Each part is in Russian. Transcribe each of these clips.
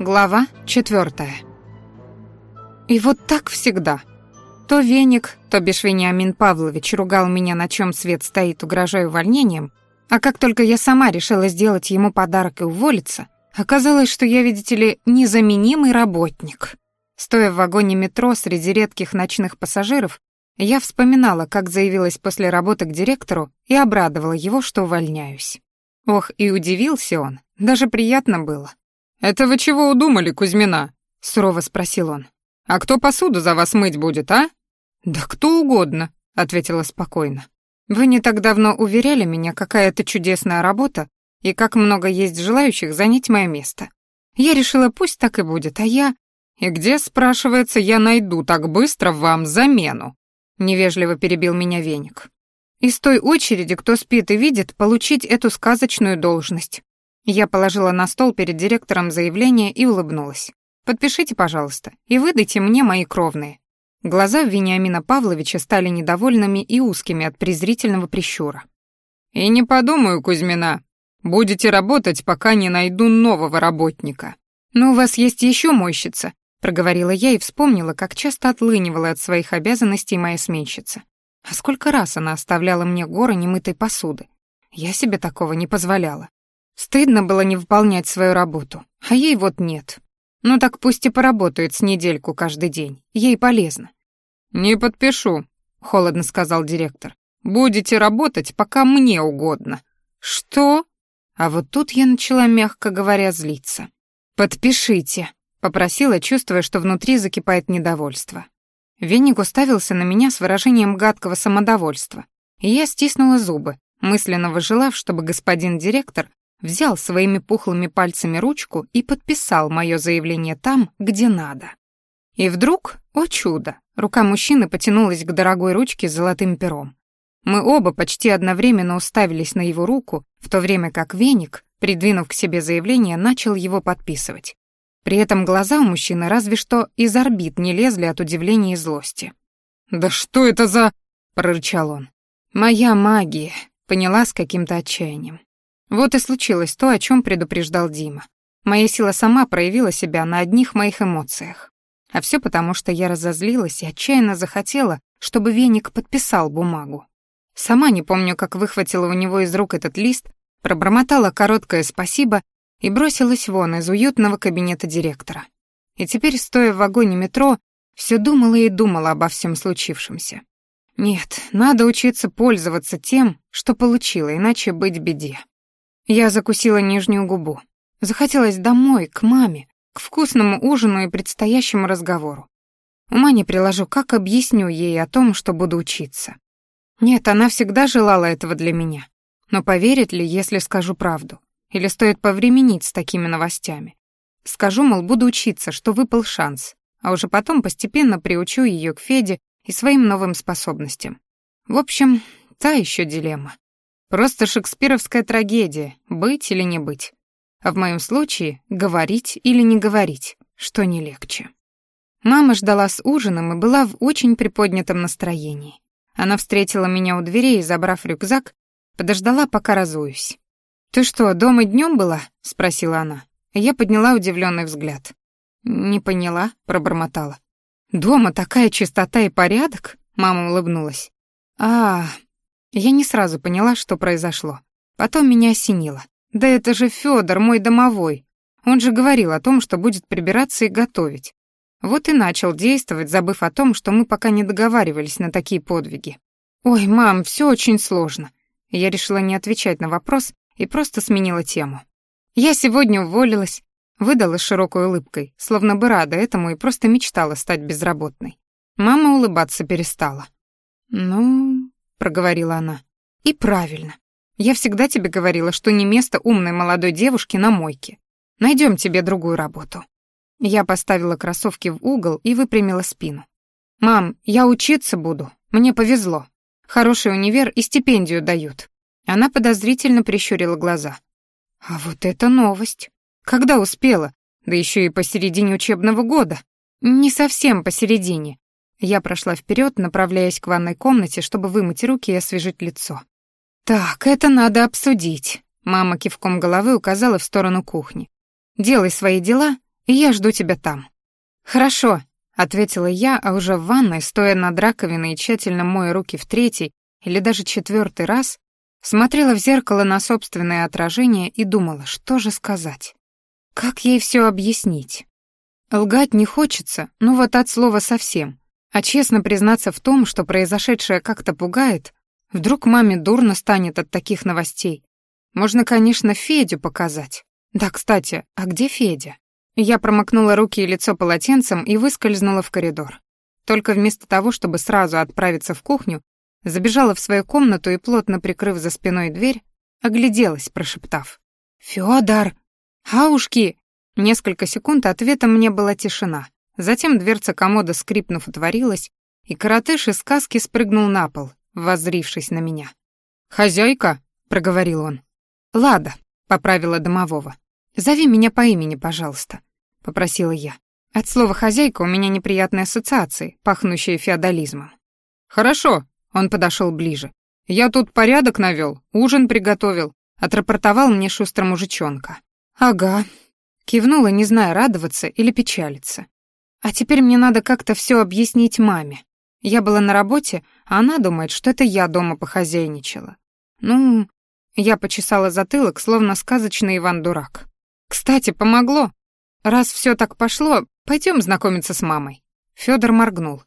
Глава четвертая. И вот так всегда. То Веник, то бишь Вениамин Павлович ругал меня, на чем свет стоит, угрожая увольнением, а как только я сама решила сделать ему подарок и уволиться, оказалось, что я, видите ли, незаменимый работник. Стоя в вагоне метро среди редких ночных пассажиров, я вспоминала, как заявилась после работы к директору и обрадовала его, что увольняюсь. Ох, и удивился он, даже приятно было. «Это вы чего удумали, Кузьмина?» — сурово спросил он. «А кто посуду за вас мыть будет, а?» «Да кто угодно», — ответила спокойно. «Вы не так давно уверяли меня, какая это чудесная работа и как много есть желающих занять мое место. Я решила, пусть так и будет, а я...» «И где, спрашивается, я найду так быстро вам замену?» — невежливо перебил меня веник. «Из той очереди, кто спит и видит, получить эту сказочную должность. Я положила на стол перед директором заявление и улыбнулась. «Подпишите, пожалуйста, и выдайте мне мои кровные». Глаза Вениамина Павловича стали недовольными и узкими от презрительного прищура. «И не подумаю, Кузьмина. Будете работать, пока не найду нового работника». «Но у вас есть еще мойщица», — проговорила я и вспомнила, как часто отлынивала от своих обязанностей моя сменщица. А сколько раз она оставляла мне горы немытой посуды. Я себе такого не позволяла. Стыдно было не выполнять свою работу, а ей вот нет. Ну так пусть и поработает с недельку каждый день, ей полезно. «Не подпишу», — холодно сказал директор. «Будете работать, пока мне угодно». «Что?» А вот тут я начала, мягко говоря, злиться. «Подпишите», — попросила, чувствуя, что внутри закипает недовольство. Веник уставился на меня с выражением гадкого самодовольства, и я стиснула зубы, мысленно выжелав, чтобы господин директор взял своими пухлыми пальцами ручку и подписал мое заявление там, где надо. И вдруг, о чудо, рука мужчины потянулась к дорогой ручке с золотым пером. Мы оба почти одновременно уставились на его руку, в то время как веник, придвинув к себе заявление, начал его подписывать. При этом глаза у мужчины разве что из орбит не лезли от удивления и злости. «Да что это за...» — прорычал он. «Моя магия», — поняла с каким-то отчаянием. Вот и случилось то, о чем предупреждал Дима. Моя сила сама проявила себя на одних моих эмоциях. А все потому, что я разозлилась и отчаянно захотела, чтобы веник подписал бумагу. Сама не помню, как выхватила у него из рук этот лист, пробормотала короткое «спасибо» и бросилась вон из уютного кабинета директора. И теперь, стоя в вагоне метро, все думала и думала обо всем случившемся. Нет, надо учиться пользоваться тем, что получила, иначе быть беде. Я закусила нижнюю губу. Захотелось домой, к маме, к вкусному ужину и предстоящему разговору. Ума не приложу, как объясню ей о том, что буду учиться. Нет, она всегда желала этого для меня. Но поверит ли, если скажу правду? Или стоит повременить с такими новостями? Скажу, мол, буду учиться, что выпал шанс, а уже потом постепенно приучу ее к Феде и своим новым способностям. В общем, та еще дилемма. Просто шекспировская трагедия, быть или не быть. А в моем случае говорить или не говорить, что не легче. Мама ждала с ужином и была в очень приподнятом настроении. Она встретила меня у дверей забрав рюкзак, подождала, пока разуюсь. «Ты что, дома днем была?» — спросила она. Я подняла удивленный взгляд. «Не поняла», — пробормотала. «Дома такая чистота и порядок?» — мама улыбнулась. «А, я не сразу поняла, что произошло. Потом меня осенило. Да это же Фёдор, мой домовой. Он же говорил о том, что будет прибираться и готовить. Вот и начал действовать, забыв о том, что мы пока не договаривались на такие подвиги. «Ой, мам, все очень сложно». Я решила не отвечать на вопрос и просто сменила тему. Я сегодня уволилась, выдала широкой улыбкой, словно бы рада этому и просто мечтала стать безработной. Мама улыбаться перестала. «Ну, проговорила она. И правильно. Я всегда тебе говорила, что не место умной молодой девушке на мойке. Найдем тебе другую работу. Я поставила кроссовки в угол и выпрямила спину. Мам, я учиться буду. Мне повезло. Хороший универ и стипендию дают. Она подозрительно прищурила глаза. А вот это новость. Когда успела? Да еще и посередине учебного года. Не совсем посередине. Я прошла вперед, направляясь к ванной комнате, чтобы вымыть руки и освежить лицо. «Так, это надо обсудить», — мама кивком головы указала в сторону кухни. «Делай свои дела, и я жду тебя там». «Хорошо», — ответила я, а уже в ванной, стоя над раковиной и тщательно моя руки в третий или даже четвертый раз, смотрела в зеркало на собственное отражение и думала, что же сказать. Как ей все объяснить? Лгать не хочется, ну вот от слова совсем. А честно признаться в том, что произошедшее как-то пугает, вдруг маме дурно станет от таких новостей. Можно, конечно, Федю показать. Да, кстати, а где Федя? Я промокнула руки и лицо полотенцем и выскользнула в коридор. Только вместо того, чтобы сразу отправиться в кухню, забежала в свою комнату и, плотно прикрыв за спиной дверь, огляделась, прошептав. «Фёдор! Хаушки!» Несколько секунд ответом мне была тишина. Затем дверца комода, скрипнув, отворилась, и коротыш из сказки спрыгнул на пол, воззрившись на меня. «Хозяйка!» — проговорил он. «Лада», — поправила домового. «Зови меня по имени, пожалуйста», — попросила я. От слова «хозяйка» у меня неприятные ассоциации, пахнущие феодализмом. «Хорошо», — он подошел ближе. «Я тут порядок навел, ужин приготовил», — отрапортовал мне шустро мужичонка. «Ага», — кивнула, не зная, радоваться или печалиться. «А теперь мне надо как-то все объяснить маме. Я была на работе, а она думает, что это я дома похозяйничала. Ну, я почесала затылок, словно сказочный Иван-дурак. «Кстати, помогло. Раз все так пошло, пойдем знакомиться с мамой». Федор моргнул.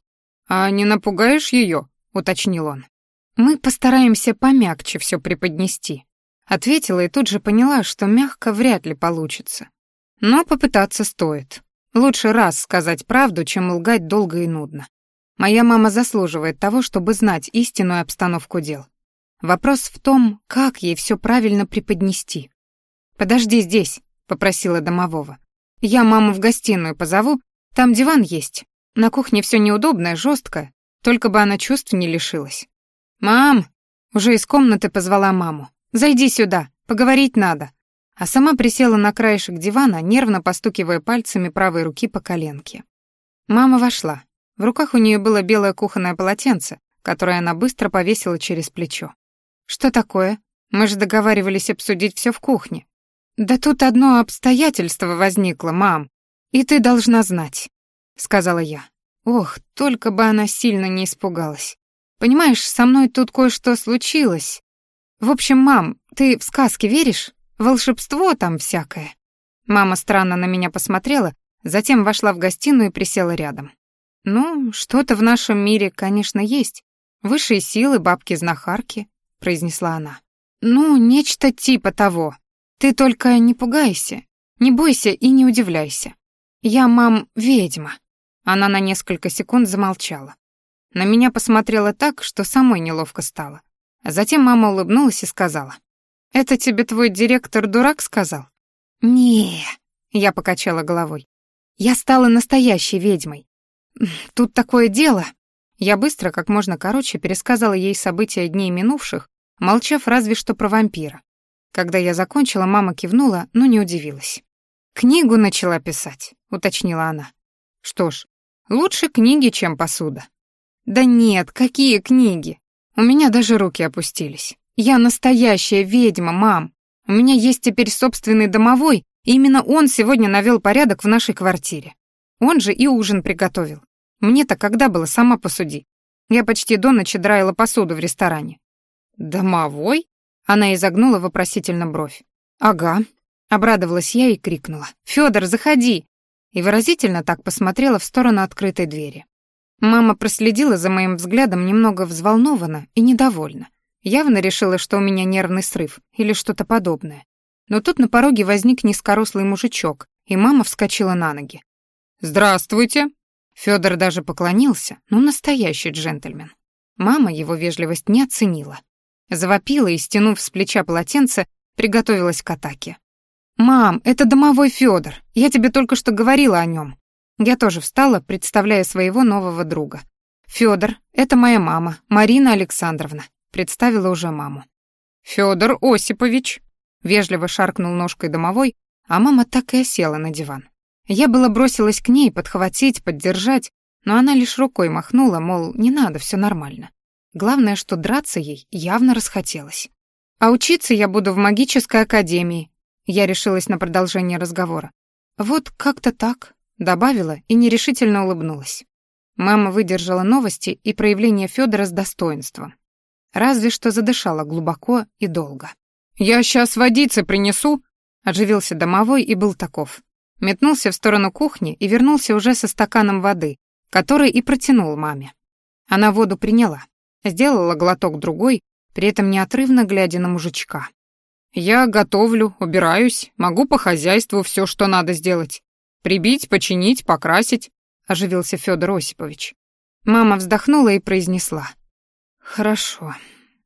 «А не напугаешь ее? уточнил он. «Мы постараемся помягче все преподнести», — ответила и тут же поняла, что мягко вряд ли получится. Но попытаться стоит. Лучше раз сказать правду, чем лгать долго и нудно. Моя мама заслуживает того, чтобы знать истинную обстановку дел. Вопрос в том, как ей все правильно преподнести. «Подожди здесь», — попросила домового. «Я маму в гостиную позову, там диван есть. На кухне все неудобное, жесткое, только бы она чувств не лишилась». «Мам!» — уже из комнаты позвала маму. «Зайди сюда, поговорить надо». А сама присела на краешек дивана, нервно постукивая пальцами правой руки по коленке. Мама вошла. В руках у нее было белое кухонное полотенце, которое она быстро повесила через плечо. «Что такое? Мы же договаривались обсудить все в кухне». «Да тут одно обстоятельство возникло, мам, и ты должна знать», — сказала я. Ох, только бы она сильно не испугалась. Понимаешь, со мной тут кое-что случилось. В общем, мам, ты в сказки веришь? Волшебство там всякое. Мама странно на меня посмотрела, затем вошла в гостиную и присела рядом. Ну, что-то в нашем мире, конечно, есть. Высшие силы, бабки-знахарки произнесла она. «Ну, нечто типа того. Ты только не пугайся, не бойся и не удивляйся. Я, мам, ведьма». Она на несколько секунд замолчала. На меня посмотрела так, что самой неловко стало. Затем мама улыбнулась и сказала. «Это тебе твой директор дурак сказал?» не я покачала головой. «Я стала настоящей ведьмой. Тут такое дело...» Я быстро, как можно короче, пересказала ей события дней минувших, молчав разве что про вампира. Когда я закончила, мама кивнула, но не удивилась. «Книгу начала писать», — уточнила она. «Что ж, лучше книги, чем посуда». «Да нет, какие книги? У меня даже руки опустились. Я настоящая ведьма, мам. У меня есть теперь собственный домовой, и именно он сегодня навел порядок в нашей квартире. Он же и ужин приготовил. Мне-то когда было, сама посуди. Я почти до ночи драила посуду в ресторане. «Домовой?» Она изогнула вопросительно бровь. «Ага», — обрадовалась я и крикнула. «Фёдор, заходи!» И выразительно так посмотрела в сторону открытой двери. Мама проследила за моим взглядом немного взволнованно и недовольна. Явно решила, что у меня нервный срыв или что-то подобное. Но тут на пороге возник низкорослый мужичок, и мама вскочила на ноги. «Здравствуйте!» Фёдор даже поклонился, ну настоящий джентльмен. Мама его вежливость не оценила. Завопила и, стянув с плеча полотенце, приготовилась к атаке. «Мам, это домовой Фёдор. Я тебе только что говорила о нём». Я тоже встала, представляя своего нового друга. «Фёдор, это моя мама, Марина Александровна», представила уже маму. «Фёдор Осипович», — вежливо шаркнул ножкой домовой, а мама так и осела на диван. Я была бросилась к ней подхватить, поддержать, но она лишь рукой махнула, мол, не надо, всё нормально. Главное, что драться ей явно расхотелось. А учиться я буду в магической академии. Я решилась на продолжение разговора. Вот как-то так, добавила и нерешительно улыбнулась. Мама выдержала новости и проявление Федора с достоинством. Разве что задышала глубоко и долго. «Я сейчас водицы принесу», — оживился домовой и был таков. Метнулся в сторону кухни и вернулся уже со стаканом воды, который и протянул маме. Она воду приняла, сделала глоток другой, при этом неотрывно глядя на мужичка. «Я готовлю, убираюсь, могу по хозяйству все, что надо сделать. Прибить, починить, покрасить», — оживился Федор Осипович. Мама вздохнула и произнесла. «Хорошо,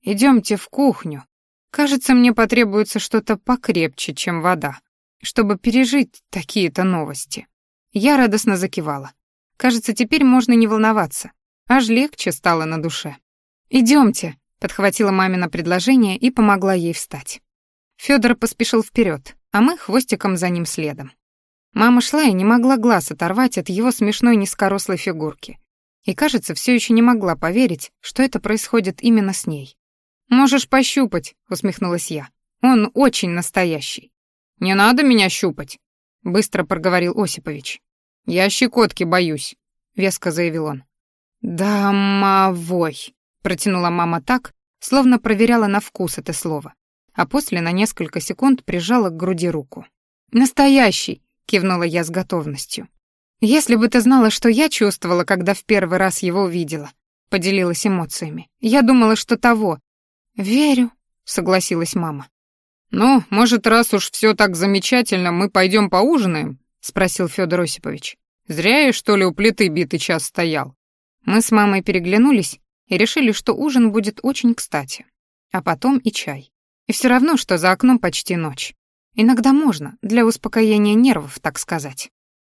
идемте в кухню. Кажется, мне потребуется что-то покрепче, чем вода, чтобы пережить такие-то новости». Я радостно закивала. Кажется, теперь можно не волноваться. Аж легче стало на душе. Идемте, подхватила мамина предложение и помогла ей встать. Федор поспешил вперед, а мы хвостиком за ним следом. Мама шла и не могла глаз оторвать от его смешной низкорослой фигурки и, кажется, все еще не могла поверить, что это происходит именно с ней. «Можешь пощупать», — усмехнулась я. «Он очень настоящий». «Не надо меня щупать», — быстро проговорил Осипович. «Я щекотки боюсь», — веско заявил он. «Домовой», — протянула мама так, словно проверяла на вкус это слово, а после на несколько секунд прижала к груди руку. «Настоящий», — кивнула я с готовностью. «Если бы ты знала, что я чувствовала, когда в первый раз его увидела», — поделилась эмоциями. «Я думала, что того». «Верю», — согласилась мама. «Ну, может, раз уж все так замечательно, мы пойдем поужинаем?» — спросил Федор Осипович. «Зря я, что ли, у плиты битый час стоял». Мы с мамой переглянулись и решили, что ужин будет очень кстати. А потом и чай. И все равно, что за окном почти ночь. Иногда можно, для успокоения нервов, так сказать.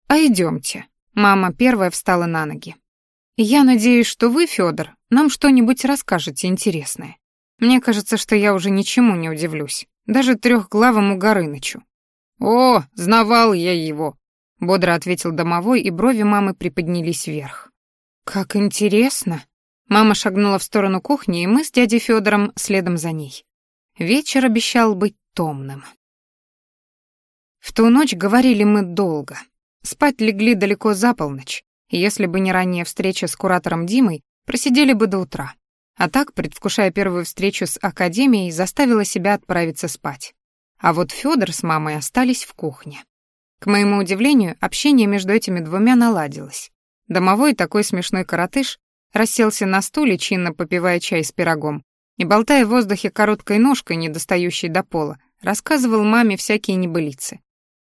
А идемте. Мама первая встала на ноги. Я надеюсь, что вы, Федор, нам что-нибудь расскажете интересное. Мне кажется, что я уже ничему не удивлюсь, даже трехглавому Горынычу. О, знавал я его, бодро ответил домовой, и брови мамы приподнялись вверх. Как интересно. Мама шагнула в сторону кухни, и мы с дядей Федором следом за ней. Вечер обещал быть томным. В ту ночь говорили мы долго. Спать легли далеко за полночь, и если бы не ранняя встреча с куратором Димой, просидели бы до утра. А так, предвкушая первую встречу с академией, заставила себя отправиться спать. А вот Фёдор с мамой остались в кухне. К моему удивлению, общение между этими двумя наладилось. Домовой такой смешной коротыш расселся на стуле, чинно попивая чай с пирогом, и, болтая в воздухе короткой ножкой, не достающей до пола, рассказывал маме всякие небылицы.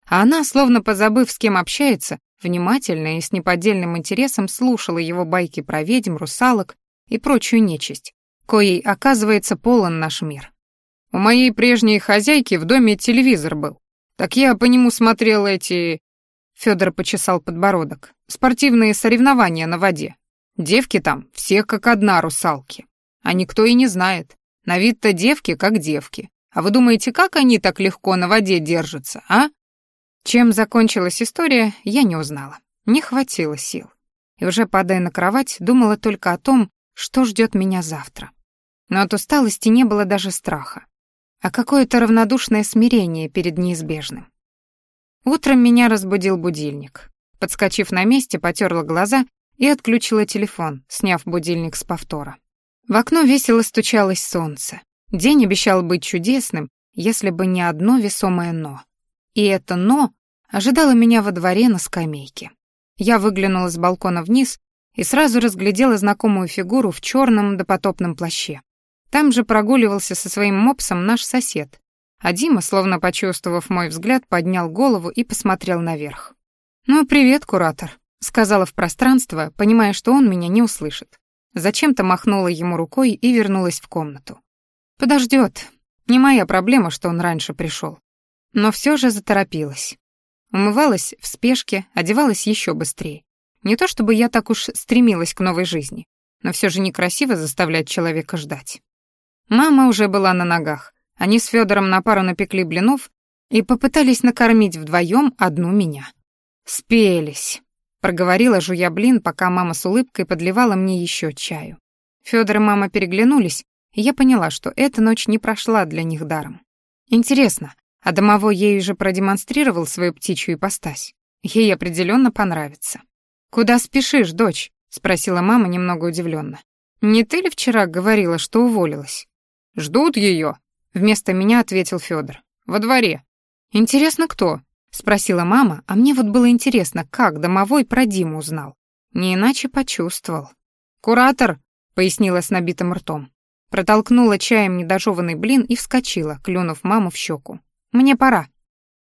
А она, словно позабыв, с кем общается, внимательно и с неподдельным интересом слушала его байки про ведьм, русалок и прочую нечисть, коей, оказывается, полон наш мир. У моей прежней хозяйки в доме телевизор был. Так я по нему смотрел эти... Федор почесал подбородок. Спортивные соревнования на воде. Девки там все как одна русалки. А никто и не знает. На вид-то девки как девки. А вы думаете, как они так легко на воде держатся, а? Чем закончилась история, я не узнала. Не хватило сил. И уже падая на кровать, думала только о том, что ждет меня завтра. Но от усталости не было даже страха, а какое-то равнодушное смирение перед неизбежным. Утром меня разбудил будильник. Подскочив на месте, потерла глаза и отключила телефон, сняв будильник с повтора. В окно весело стучалось солнце. День обещал быть чудесным, если бы не одно весомое «но». И это «но» ожидало меня во дворе на скамейке. Я выглянула с балкона вниз и сразу разглядела знакомую фигуру в черном допотопном плаще. Там же прогуливался со своим мопсом наш сосед, а Дима, словно почувствовав мой взгляд, поднял голову и посмотрел наверх. «Ну, привет, куратор», — сказала в пространство, понимая, что он меня не услышит. Зачем-то махнула ему рукой и вернулась в комнату. Подождет. Не моя проблема, что он раньше пришел но все же заторопилась. Умывалась в спешке, одевалась еще быстрее. Не то чтобы я так уж стремилась к новой жизни, но все же некрасиво заставлять человека ждать. Мама уже была на ногах. Они с Федором на пару напекли блинов и попытались накормить вдвоем одну меня. «Спелись», — проговорила, жуя блин, пока мама с улыбкой подливала мне еще чаю. Федор и мама переглянулись, и я поняла, что эта ночь не прошла для них даром. Интересно, а домовой ей уже продемонстрировал свою птичью ипостась. Ей определенно понравится. «Куда спешишь, дочь?» — спросила мама немного удивленно. «Не ты ли вчера говорила, что уволилась?» «Ждут ее», — вместо меня ответил Федор. «Во дворе». «Интересно, кто?» — спросила мама, а мне вот было интересно, как домовой про Диму узнал. Не иначе почувствовал. «Куратор», — пояснила с набитым ртом. Протолкнула чаем недожеванный блин и вскочила, клюнув маму в щеку. «Мне пора».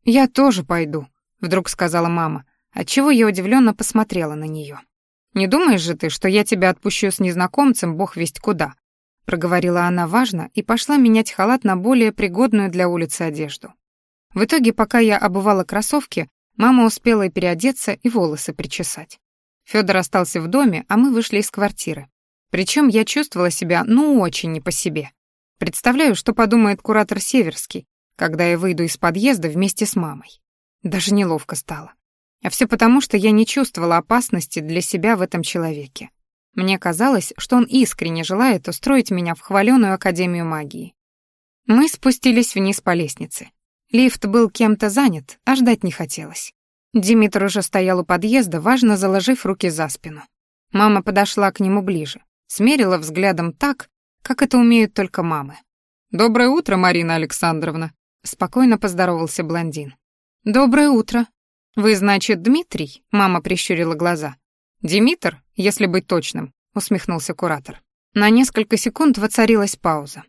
«Я тоже пойду», — вдруг сказала мама, отчего я удивленно посмотрела на нее. «Не думаешь же ты, что я тебя отпущу с незнакомцем, бог весть куда?» проговорила она важно и пошла менять халат на более пригодную для улицы одежду. В итоге, пока я обувала кроссовки, мама успела и переодеться, и волосы причесать. Фёдор остался в доме, а мы вышли из квартиры. Причем я чувствовала себя, ну, очень не по себе. Представляю, что подумает куратор Северский, когда я выйду из подъезда вместе с мамой. Даже неловко стало. А все потому, что я не чувствовала опасности для себя в этом человеке. Мне казалось, что он искренне желает устроить меня в хваленую Академию магии. Мы спустились вниз по лестнице. Лифт был кем-то занят, а ждать не хотелось. Димитр уже стоял у подъезда, важно заложив руки за спину. Мама подошла к нему ближе, смерила взглядом так, как это умеют только мамы. «Доброе утро, Марина Александровна», — спокойно поздоровался блондин. «Доброе утро. Вы, значит, Дмитрий?» — мама прищурила глаза. «Димитр, если быть точным», — усмехнулся куратор. На несколько секунд воцарилась пауза.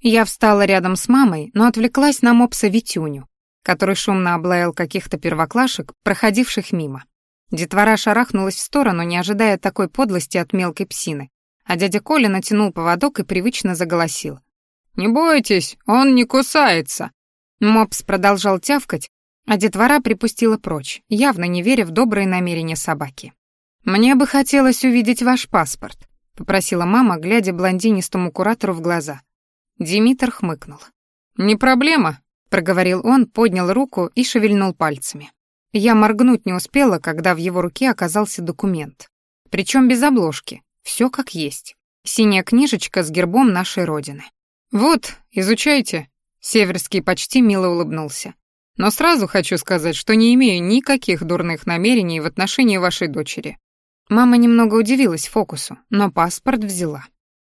Я встала рядом с мамой, но отвлеклась на мопса Витюню, который шумно облаял каких-то первоклашек, проходивших мимо. Детвора шарахнулась в сторону, не ожидая такой подлости от мелкой псины, а дядя Коля натянул поводок и привычно заголосил. «Не бойтесь, он не кусается!» Мопс продолжал тявкать, а детвора припустила прочь, явно не веря в добрые намерения собаки. «Мне бы хотелось увидеть ваш паспорт», — попросила мама, глядя блондинистому куратору в глаза. Димитр хмыкнул. «Не проблема», проговорил он, поднял руку и шевельнул пальцами. Я моргнуть не успела, когда в его руке оказался документ. Причем без обложки, все как есть. Синяя книжечка с гербом нашей Родины. «Вот, изучайте», — Северский почти мило улыбнулся. «Но сразу хочу сказать, что не имею никаких дурных намерений в отношении вашей дочери». Мама немного удивилась фокусу, но паспорт взяла.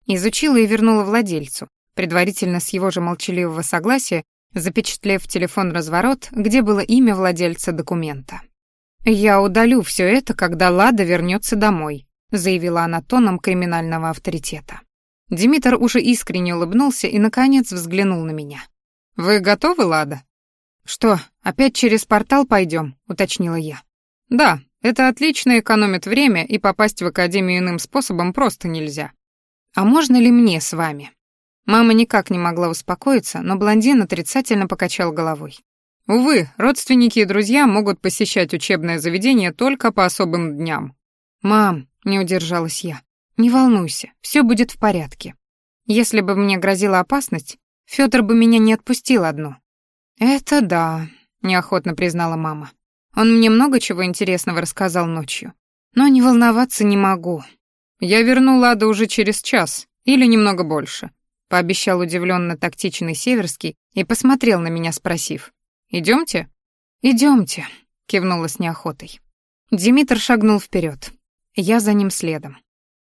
Изучила и вернула владельцу, предварительно с его же молчаливого согласия запечатлев телефон-разворот, где было имя владельца документа. «Я удалю все это, когда Лада вернется домой», заявила она тоном криминального авторитета. Димитр уже искренне улыбнулся и, наконец, взглянул на меня. «Вы готовы, Лада?» «Что, опять через портал пойдем?» — уточнила я. «Да, это отлично экономит время, и попасть в академию иным способом просто нельзя». «А можно ли мне с вами?» Мама никак не могла успокоиться, но блондин отрицательно покачал головой. Увы, родственники и друзья могут посещать учебное заведение только по особым дням. Мам, не удержалась я. Не волнуйся, все будет в порядке. Если бы мне грозила опасность, Федор бы меня не отпустил одну. Это да, неохотно признала мама. Он мне много чего интересного рассказал ночью. Но не волноваться не могу. Я верну Ладу уже через час или немного больше пообещал удивленно тактичный Северский и посмотрел на меня, спросив. «Идемте?» «Идемте», — кивнула с неохотой. Димитр шагнул вперед. Я за ним следом.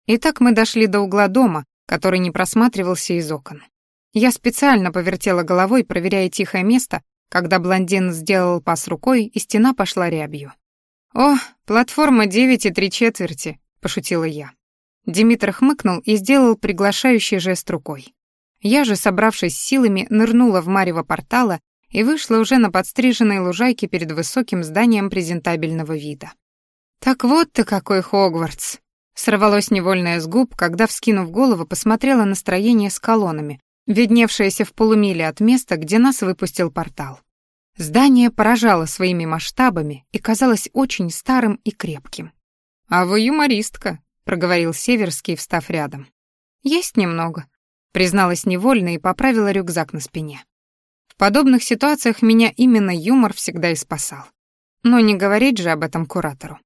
И так мы дошли до угла дома, который не просматривался из окон. Я специально повертела головой, проверяя тихое место, когда блондин сделал пас рукой, и стена пошла рябью. «О, платформа девять и три четверти», — пошутила я. Димитр хмыкнул и сделал приглашающий жест рукой. Я же, собравшись силами, нырнула в марево портала и вышла уже на подстриженной лужайке перед высоким зданием презентабельного вида. «Так вот ты какой Хогвартс!» Сорвалось невольное с губ, когда, вскинув голову, посмотрела на строение с колоннами, видневшееся в полумиле от места, где нас выпустил портал. Здание поражало своими масштабами и казалось очень старым и крепким. «А вы юмористка», — проговорил Северский, встав рядом. «Есть немного», призналась невольно и поправила рюкзак на спине. В подобных ситуациях меня именно юмор всегда и спасал. Но не говорить же об этом куратору.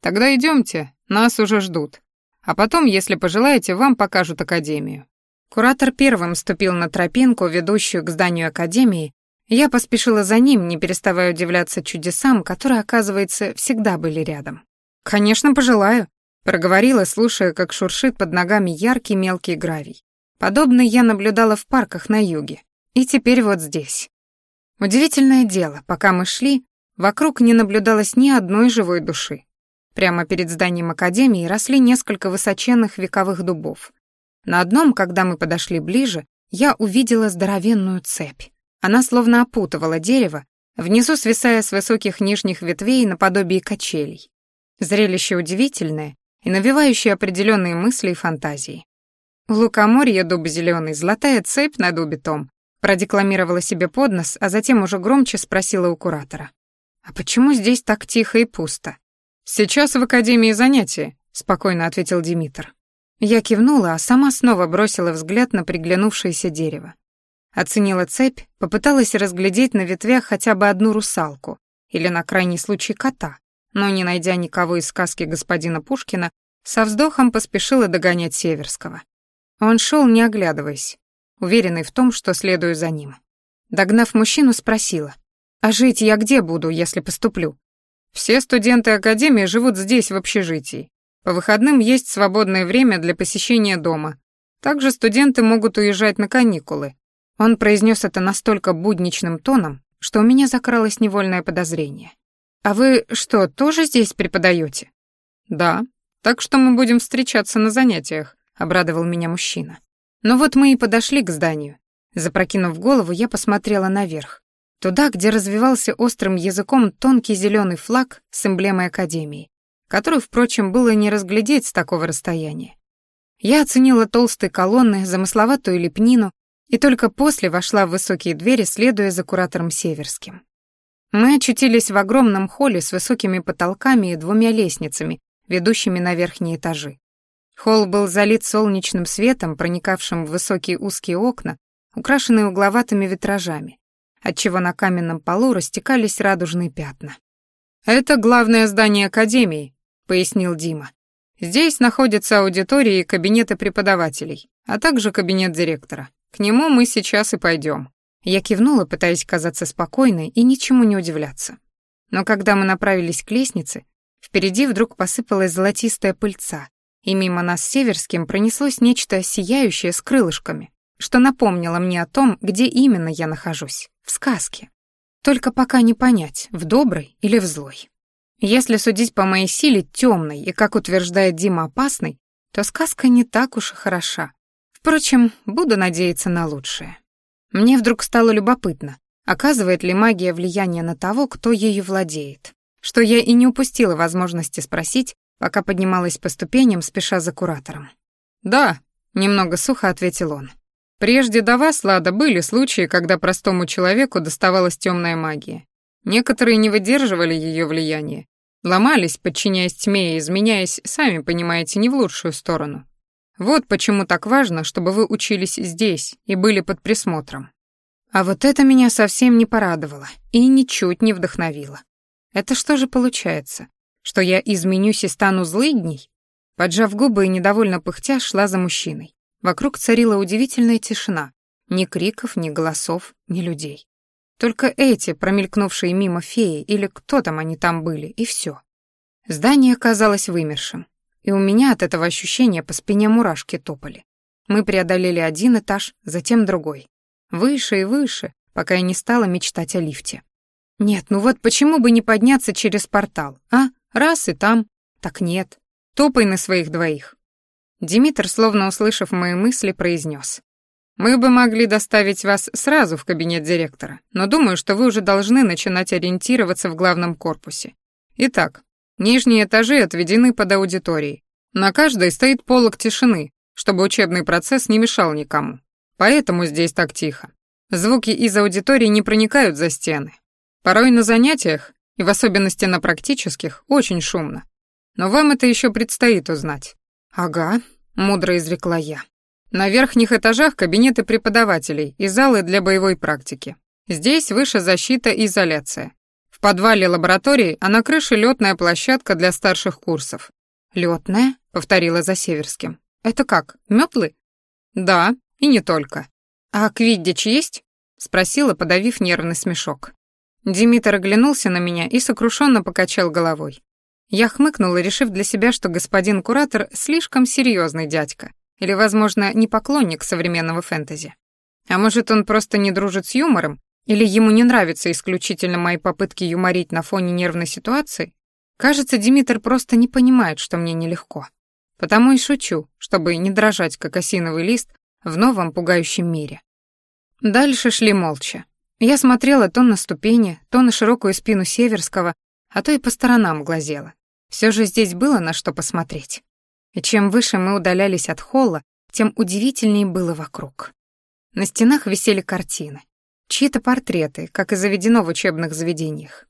Тогда идемте, нас уже ждут. А потом, если пожелаете, вам покажут академию. Куратор первым ступил на тропинку, ведущую к зданию академии, Я поспешила за ним, не переставая удивляться чудесам, которые, оказывается, всегда были рядом. «Конечно, пожелаю», — проговорила, слушая, как шуршит под ногами яркий мелкий гравий. Подобный я наблюдала в парках на юге. И теперь вот здесь. Удивительное дело, пока мы шли, вокруг не наблюдалось ни одной живой души. Прямо перед зданием академии росли несколько высоченных вековых дубов. На одном, когда мы подошли ближе, я увидела здоровенную цепь. Она словно опутывала дерево, внизу свисая с высоких нижних ветвей наподобие качелей. Зрелище удивительное и навевающее определенные мысли и фантазии. У лукоморья дуб зеленый, золотая цепь на дубе том, продекламировала себе под нос, а затем уже громче спросила у куратора. «А почему здесь так тихо и пусто?» «Сейчас в академии занятия», — спокойно ответил Димитр. Я кивнула, а сама снова бросила взгляд на приглянувшееся дерево. Оценила цепь, попыталась разглядеть на ветвях хотя бы одну русалку или на крайний случай кота, но, не найдя никого из сказки господина Пушкина, со вздохом поспешила догонять Северского. Он шел, не оглядываясь, уверенный в том, что следую за ним. Догнав мужчину, спросила, «А жить я где буду, если поступлю?» «Все студенты Академии живут здесь, в общежитии. По выходным есть свободное время для посещения дома. Также студенты могут уезжать на каникулы, он произнес это настолько будничным тоном, что у меня закралось невольное подозрение. «А вы что, тоже здесь преподаете?» «Да, так что мы будем встречаться на занятиях», — обрадовал меня мужчина. Но вот мы и подошли к зданию. Запрокинув голову, я посмотрела наверх, туда, где развивался острым языком тонкий зеленый флаг с эмблемой Академии, который, впрочем, было не разглядеть с такого расстояния. Я оценила толстые колонны, замысловатую лепнину, и только после вошла в высокие двери, следуя за куратором Северским. Мы очутились в огромном холле с высокими потолками и двумя лестницами, ведущими на верхние этажи. Холл был залит солнечным светом, проникавшим в высокие узкие окна, украшенные угловатыми витражами, отчего на каменном полу растекались радужные пятна. «Это главное здание Академии», — пояснил Дима. «Здесь находятся аудитории и кабинеты преподавателей, а также кабинет директора. К нему мы сейчас и пойдем. Я кивнула, пытаясь казаться спокойной и ничему не удивляться. Но когда мы направились к лестнице, впереди вдруг посыпалась золотистая пыльца, и мимо нас Северским пронеслось нечто сияющее с крылышками, что напомнило мне о том, где именно я нахожусь, в сказке. Только пока не понять, в доброй или в злой. Если судить по моей силе темной и, как утверждает Дима, опасной, то сказка не так уж и хороша. Впрочем, буду надеяться на лучшее. Мне вдруг стало любопытно, оказывает ли магия влияние на того, кто ею владеет, что я и не упустила возможности спросить, пока поднималась по ступеням, спеша за куратором. «Да», — немного сухо ответил он. «Прежде до вас, Лада, были случаи, когда простому человеку доставалась темная магия. Некоторые не выдерживали ее влияния, ломались, подчиняясь тьме и изменяясь, сами понимаете, не в лучшую сторону. Вот почему так важно, чтобы вы учились здесь и были под присмотром. А вот это меня совсем не порадовало и ничуть не вдохновило. Это что же получается? Что я изменюсь и стану злыдней? Поджав губы и недовольно пыхтя, шла за мужчиной. Вокруг царила удивительная тишина. Ни криков, ни голосов, ни людей. Только эти, промелькнувшие мимо феи, или кто там они там были, и все. Здание казалось вымершим и у меня от этого ощущения по спине мурашки топали. Мы преодолели один этаж, затем другой. Выше и выше, пока я не стала мечтать о лифте. Нет, ну вот почему бы не подняться через портал, а? Раз и там. Так нет. Топай на своих двоих. Димитр, словно услышав мои мысли, произнес: «Мы бы могли доставить вас сразу в кабинет директора, но думаю, что вы уже должны начинать ориентироваться в главном корпусе. Итак, Нижние этажи отведены под аудиторией. На каждой стоит полог тишины, чтобы учебный процесс не мешал никому. Поэтому здесь так тихо. Звуки из аудитории не проникают за стены. Порой на занятиях, и в особенности на практических, очень шумно. Но вам это еще предстоит узнать. Ага, мудро изрекла я. На верхних этажах кабинеты преподавателей и залы для боевой практики. Здесь выше защита и изоляция. В подвале лаборатории, а на крыше летная площадка для старших курсов. Летная? повторила за Северским. Это как, метлы? Да, и не только. А квиддич есть? спросила, подавив нервный смешок. Димитр оглянулся на меня и сокрушенно покачал головой. Я хмыкнула, решив для себя, что господин куратор слишком серьезный дядька, или, возможно, не поклонник современного фэнтези. А может, он просто не дружит с юмором, или ему не нравятся исключительно мои попытки юморить на фоне нервной ситуации? Кажется, Димитр просто не понимает, что мне нелегко. Потому и шучу, чтобы не дрожать, как осиновый лист, в новом пугающем мире. Дальше шли молча. Я смотрела то на ступени, то на широкую спину Северского, а то и по сторонам глазела. Все же здесь было на что посмотреть. И чем выше мы удалялись от холла, тем удивительнее было вокруг. На стенах висели картины. Чьи-то портреты, как и заведено в учебных заведениях.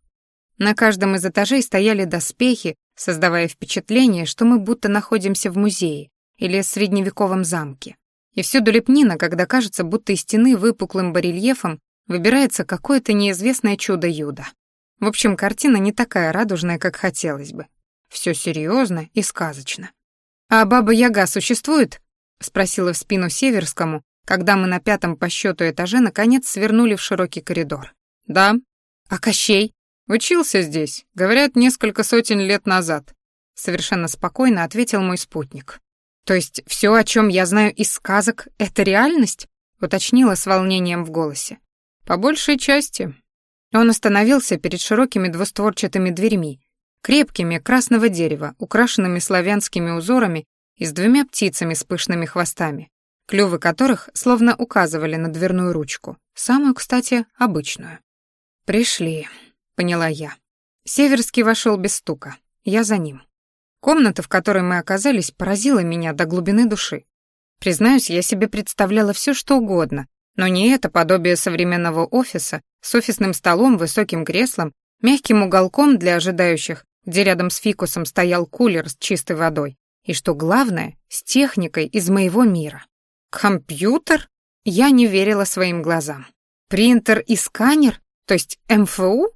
На каждом из этажей стояли доспехи, создавая впечатление, что мы будто находимся в музее или средневековом замке. И всюду лепнина, когда кажется, будто из стены выпуклым барельефом выбирается какое-то неизвестное чудо-юдо. В общем, картина не такая радужная, как хотелось бы. Все серьезно и сказочно. «А Баба-Яга существует?» — спросила в спину Северскому, когда мы на пятом по счету этаже наконец свернули в широкий коридор. «Да». «А Кощей?» «Учился здесь, говорят, несколько сотен лет назад», — совершенно спокойно ответил мой спутник. «То есть все, о чем я знаю из сказок, — это реальность?» — уточнила с волнением в голосе. «По большей части». Он остановился перед широкими двустворчатыми дверьми, крепкими, красного дерева, украшенными славянскими узорами и с двумя птицами с пышными хвостами, клювы которых словно указывали на дверную ручку, самую, кстати, обычную. «Пришли», — поняла я. Северский вошел без стука, я за ним. Комната, в которой мы оказались, поразила меня до глубины души. Признаюсь, я себе представляла все, что угодно, но не это подобие современного офиса с офисным столом, высоким креслом, мягким уголком для ожидающих, где рядом с фикусом стоял кулер с чистой водой, и, что главное, с техникой из моего мира. Компьютер? Я не верила своим глазам. Принтер и сканер? То есть МФУ?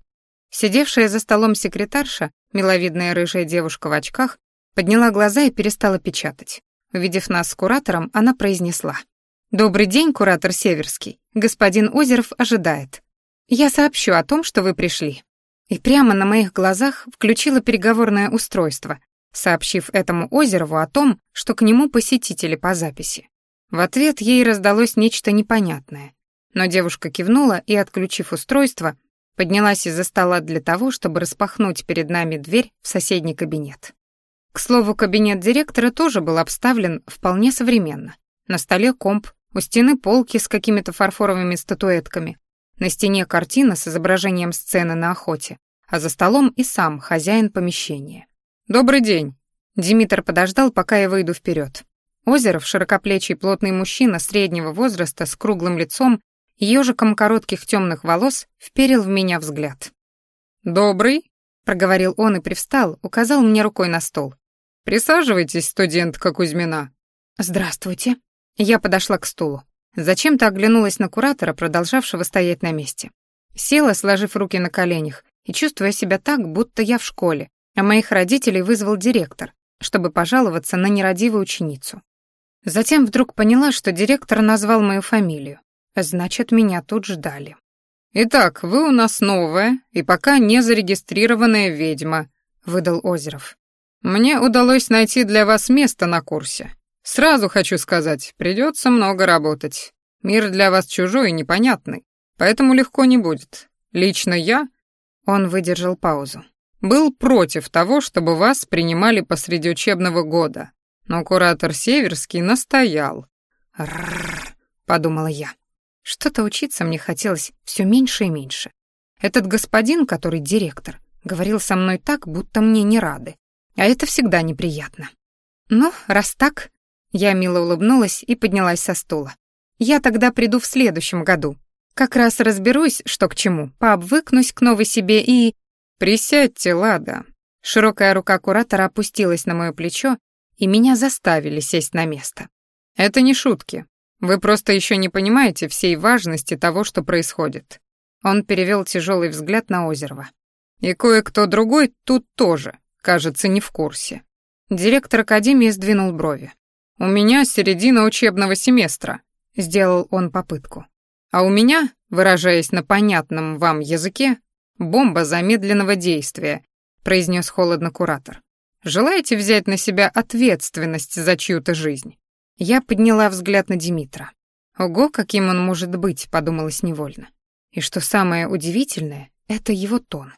Сидевшая за столом секретарша, миловидная рыжая девушка в очках, подняла глаза и перестала печатать. Увидев нас с куратором, она произнесла. «Добрый день, куратор Северский. Господин Озеров ожидает. Я сообщу о том, что вы пришли». И прямо на моих глазах включила переговорное устройство, сообщив этому Озерову о том, что к нему посетители по записи. В ответ ей раздалось нечто непонятное, но девушка кивнула и, отключив устройство, поднялась из-за стола для того, чтобы распахнуть перед нами дверь в соседний кабинет. К слову, кабинет директора тоже был обставлен вполне современно. На столе комп, у стены полки с какими-то фарфоровыми статуэтками, на стене картина с изображением сцены на охоте, а за столом и сам хозяин помещения. «Добрый день!» Димитр подождал, пока я выйду вперед. Озеров, широкоплечий плотный мужчина среднего возраста с круглым лицом и ежиком коротких темных волос, вперил в меня взгляд. «Добрый?» — проговорил он и привстал, указал мне рукой на стол. «Присаживайтесь, студентка Кузьмина». «Здравствуйте». Я подошла к стулу. Зачем-то оглянулась на куратора, продолжавшего стоять на месте. Села, сложив руки на коленях, и чувствуя себя так, будто я в школе, а моих родителей вызвал директор, чтобы пожаловаться на нерадивую ученицу. Затем вдруг поняла, что директор назвал мою фамилию. Значит, меня тут ждали. «Итак, вы у нас новая и пока не зарегистрированная ведьма», — выдал Озеров. «Мне удалось найти для вас место на курсе. Сразу хочу сказать, придется много работать. Мир для вас чужой и непонятный, поэтому легко не будет. Лично я...» Он выдержал паузу. «Был против того, чтобы вас принимали посреди учебного года, но куратор Северский настоял. «Рррр», — подумала я. Что-то учиться мне хотелось все меньше и меньше. Этот господин, который директор, говорил со мной так, будто мне не рады. А это всегда неприятно. Ну, раз так, я мило улыбнулась и поднялась со стула. Я тогда приду в следующем году. Как раз разберусь, что к чему, пообвыкнусь к новой себе и... Присядьте, Лада. Широкая рука куратора опустилась на мое плечо, и меня заставили сесть на место. Это не шутки. Вы просто еще не понимаете всей важности того, что происходит. Он перевел тяжелый взгляд на Озерова. И кое-кто другой тут тоже, кажется, не в курсе. Директор академии сдвинул брови. У меня середина учебного семестра, сделал он попытку. А у меня, выражаясь на понятном вам языке, бомба замедленного действия, произнес холодно куратор. Желаете взять на себя ответственность за чью-то жизнь? Я подняла взгляд на Димитра. Ого, каким он может быть, подумалось невольно. И что самое удивительное, это его тон.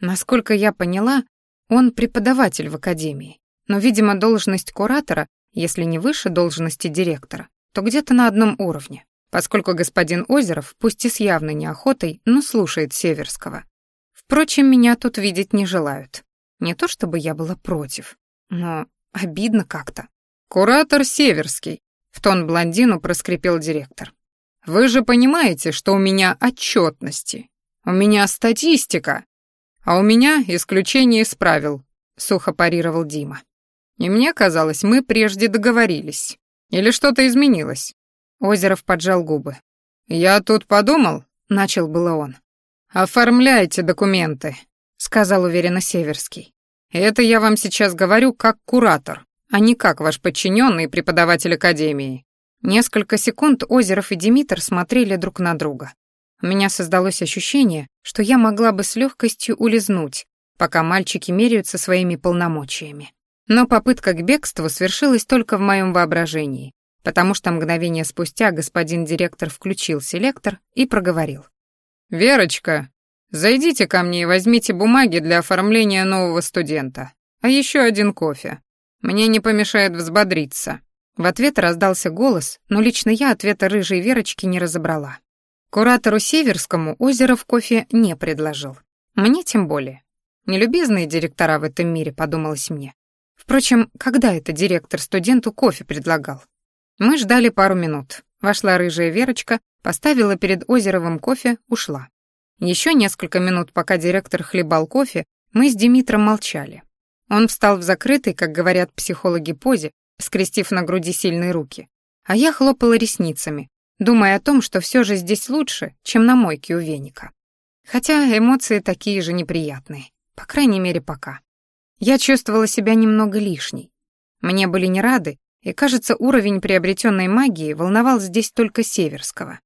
Насколько я поняла, он преподаватель в академии, но, видимо, должность куратора, если не выше должности директора, то где-то на одном уровне поскольку господин Озеров, пусть и с явной неохотой, но слушает Северского. Впрочем, меня тут видеть не желают. Не то чтобы я была против, но обидно как-то. «Куратор Северский», — в тон блондину проскрипел директор. «Вы же понимаете, что у меня отчетности, у меня статистика, а у меня исключение из правил», — сухо парировал Дима. «И мне казалось, мы прежде договорились. Или что-то изменилось?» Озеров поджал губы. «Я тут подумал», — начал было он. «Оформляйте документы», — сказал уверенно Северский. «Это я вам сейчас говорю как куратор, а не как ваш подчиненный преподаватель академии». Несколько секунд Озеров и Димитр смотрели друг на друга. У меня создалось ощущение, что я могла бы с легкостью улизнуть, пока мальчики меряются своими полномочиями. Но попытка к бегству свершилась только в моем воображении, потому что мгновение спустя господин директор включил селектор и проговорил. «Верочка, зайдите ко мне и возьмите бумаги для оформления нового студента, а еще один кофе. Мне не помешает взбодриться». В ответ раздался голос, но лично я ответа рыжей Верочки не разобрала. Куратору Северскому Озеров кофе не предложил. Мне тем более. Нелюбезные директора в этом мире, подумалось мне. Впрочем, когда это директор студенту кофе предлагал? Мы ждали пару минут. Вошла рыжая Верочка, поставила перед Озеровым кофе, ушла. Еще несколько минут, пока директор хлебал кофе, мы с Димитром молчали. Он встал в закрытой, как говорят психологи, позе, скрестив на груди сильные руки. А я хлопала ресницами, думая о том, что все же здесь лучше, чем на мойке у веника. Хотя эмоции такие же неприятные, по крайней мере, пока. Я чувствовала себя немного лишней. Мне были не рады, и, кажется, уровень приобретенной магии волновал здесь только Северского.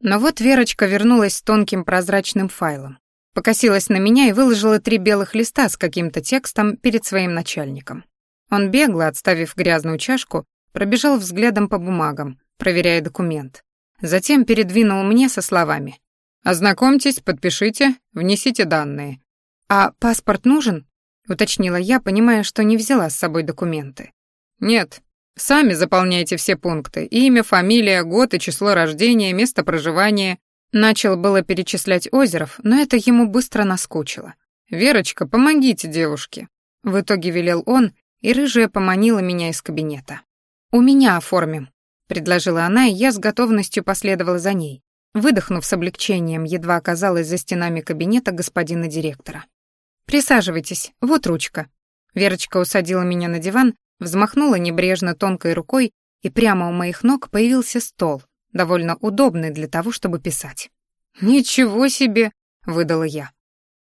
Но вот Верочка вернулась с тонким прозрачным файлом, покосилась на меня и выложила три белых листа с каким-то текстом перед своим начальником. Он бегло, отставив грязную чашку, пробежал взглядом по бумагам, проверяя документ. Затем передвинул мне со словами «Ознакомьтесь, подпишите, внесите данные». «А паспорт нужен?» — уточнила я, понимая, что не взяла с собой документы. «Нет», Сами заполняйте все пункты. Имя, фамилия, год и число рождения, место проживания. Начал было перечислять Озеров, но это ему быстро наскучило. «Верочка, помогите девушке». В итоге велел он, и рыжая поманила меня из кабинета. «У меня оформим», — предложила она, и я с готовностью последовала за ней, выдохнув с облегчением, едва оказалась за стенами кабинета господина директора. «Присаживайтесь, вот ручка». Верочка усадила меня на диван, Взмахнула небрежно тонкой рукой, и прямо у моих ног появился стол, довольно удобный для того, чтобы писать. «Ничего себе!» — выдала я.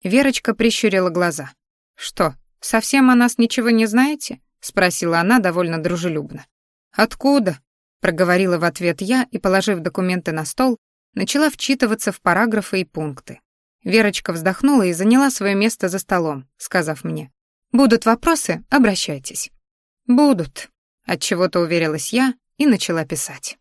Верочка прищурила глаза. «Что, совсем о нас ничего не знаете?» — спросила она довольно дружелюбно. «Откуда?» — проговорила в ответ я и, положив документы на стол, начала вчитываться в параграфы и пункты. Верочка вздохнула и заняла свое место за столом, сказав мне, «Будут вопросы, обращайтесь». «Будут», — отчего-то уверилась я и начала писать.